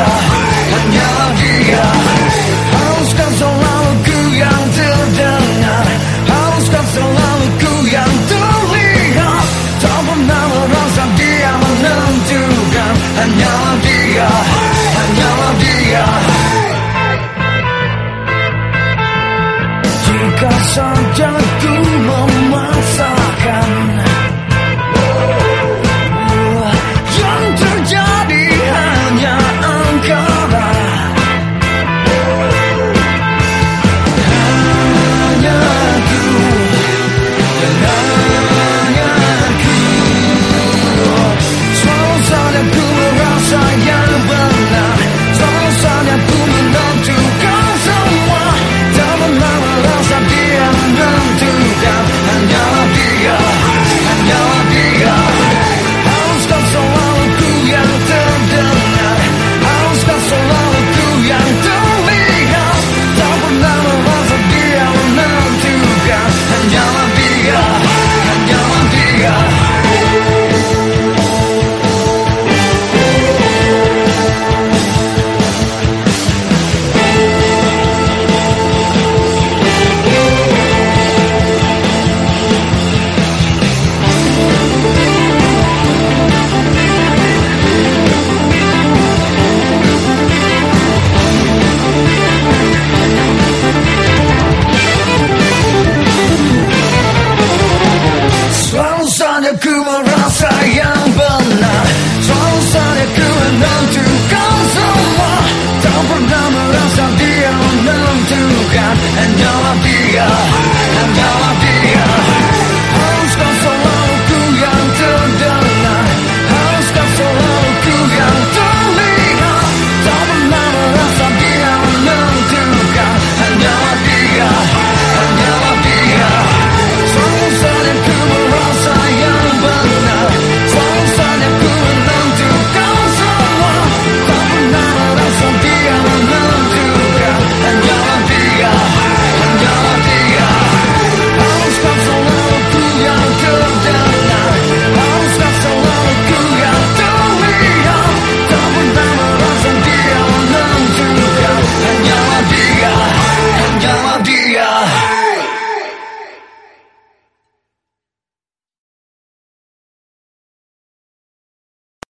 nhớ thật nhớ dia menentukan Hanyalah dia, hanyalah dia